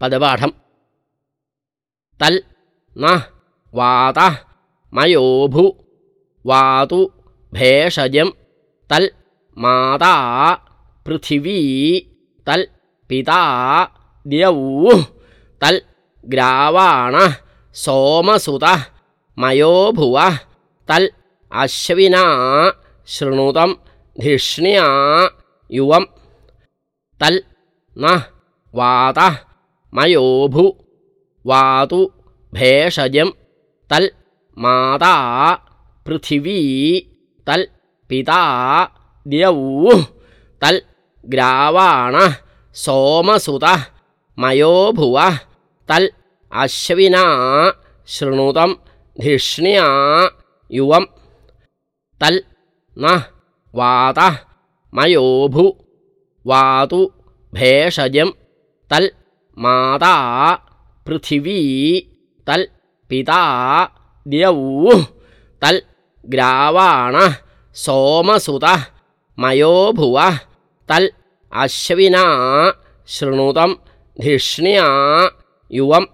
पदपाठम्। तल् न वात मयोभु वातु भेषजं तल् माता पृथिवी। तल् पिता द्यौ। तल् ग्रावाण सोमसुतः मयोभुवः। तल् अश्विना शृणुतं धिष्ण्या युवं तल् न वात मयोभु वातु भेषजं तल् माता पृथिवी तल् पिता द्यौ तल् ग्रावाण सोमसुतः मयोभुवः तल् अश्विना शृणुतं धिष्ण्या युवं तल् न वात मयोभु वातु भेषजं तल् माता पृथिवी तल् पिता द्यौ तल् ग्रावाण सोमसुतः मयोभुवः तल् अश्विना शृणुतं धिष्ण्या युवम्